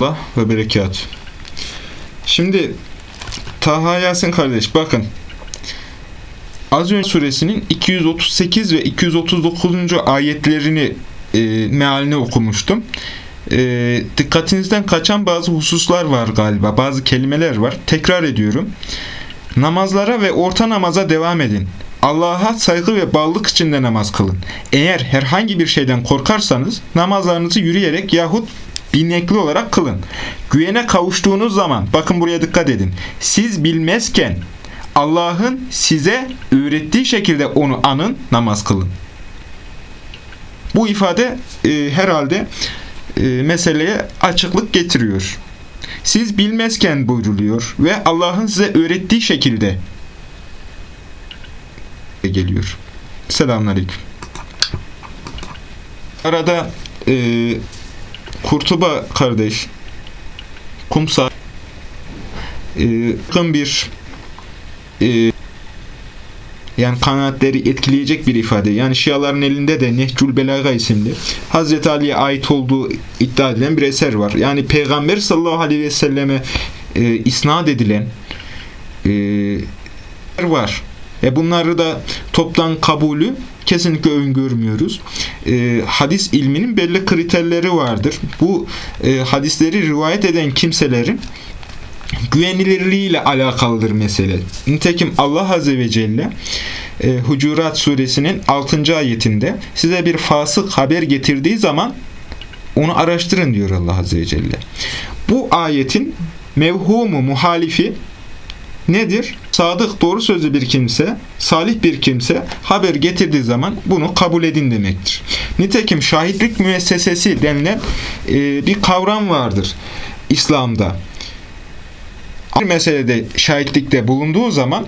Allah ve berekat. Şimdi Taha Yasin kardeş bakın. Az önce suresinin 238 ve 239. ayetlerini e, mealini okumuştum. E, dikkatinizden kaçan bazı hususlar var galiba. Bazı kelimeler var. Tekrar ediyorum. Namazlara ve orta namaza devam edin. Allah'a saygı ve bağlılık içinde namaz kılın. Eğer herhangi bir şeyden korkarsanız namazlarınızı yürüyerek yahut binekli olarak kılın. Güvene kavuştuğunuz zaman, bakın buraya dikkat edin. Siz bilmezken Allah'ın size öğrettiği şekilde onu anın, namaz kılın. Bu ifade e, herhalde e, meseleye açıklık getiriyor. Siz bilmezken buyruluyor ve Allah'ın size öğrettiği şekilde geliyor. Selamünaleyküm. Arada e, Kurtuba kardeş Kumsal e, yakın bir e, yani kanaatleri etkileyecek bir ifade. Yani Şiaların elinde de Nehcül Belaga isimli Hazreti Ali'ye ait olduğu iddia edilen bir eser var. Yani Peygamber sallallahu aleyhi ve selleme e, isnat edilen e, var. E bunları da toptan kabulü kesinlikle öngörmüyoruz. E, hadis ilminin belli kriterleri vardır. Bu e, hadisleri rivayet eden kimselerin güvenilirliğiyle alakalıdır mesele. Nitekim Allah Azze ve Celle e, Hucurat suresinin 6. ayetinde size bir fasık haber getirdiği zaman onu araştırın diyor Allah Azze ve Celle. Bu ayetin mevhumu muhalifi nedir? Sadık doğru sözlü bir kimse, salih bir kimse haber getirdiği zaman bunu kabul edin demektir. Nitekim şahitlik müessesesi denilen e, bir kavram vardır İslam'da. Bir meselede şahitlikte bulunduğu zaman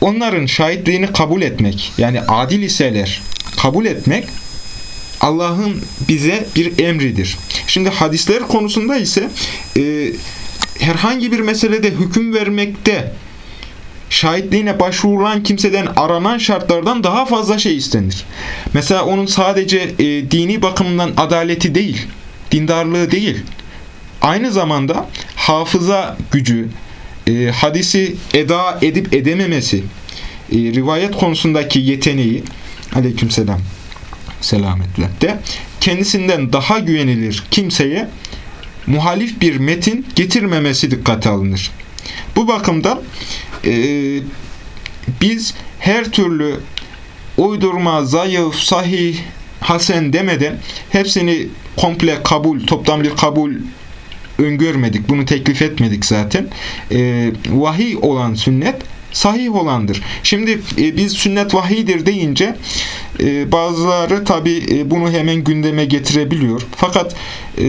onların şahitliğini kabul etmek, yani adil iseler kabul etmek Allah'ın bize bir emridir. Şimdi hadisler konusunda ise e, herhangi bir meselede hüküm vermekte şahitliğine başvurulan kimseden aranan şartlardan daha fazla şey istenir. Mesela onun sadece e, dini bakımından adaleti değil, dindarlığı değil, aynı zamanda hafıza gücü, e, hadisi eda edip edememesi, e, rivayet konusundaki yeteneği, aleykümselam, selametle de kendisinden daha güvenilir kimseye muhalif bir metin getirmemesi dikkate alınır. Bu bakımdan e, biz her türlü uydurma, zayıf, sahih, hasen demeden hepsini komple kabul, toptan bir kabul öngörmedik. Bunu teklif etmedik zaten. E, vahiy olan sünnet sahih olandır. Şimdi e, biz sünnet vahiydir deyince e, bazıları tabi e, bunu hemen gündeme getirebiliyor. Fakat e,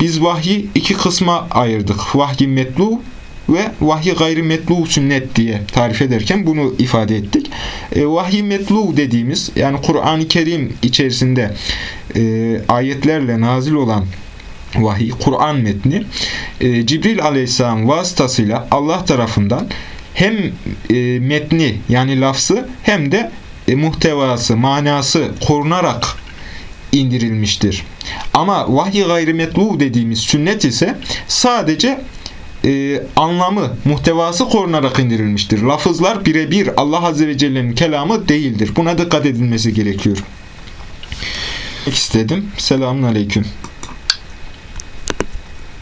biz vahyi iki kısma ayırdık. Vahyi metlu ve vahyi gayri metlu sünnet diye tarif ederken bunu ifade ettik. E, vahyi metlu dediğimiz yani Kur'an-ı Kerim içerisinde e, ayetlerle nazil olan vahiy, Kur'an metni e, Cibril aleyhisselam vasıtasıyla Allah tarafından hem e, metni yani lafzı hem de muhtevası, manası korunarak indirilmiştir. Ama vahiy gayrimetlu dediğimiz sünnet ise sadece e, anlamı, muhtevası korunarak indirilmiştir. Lafızlar birebir Allah Azze ve Celle'nin kelamı değildir. Buna dikkat edilmesi gerekiyor. İstedim. Selamun Aleyküm.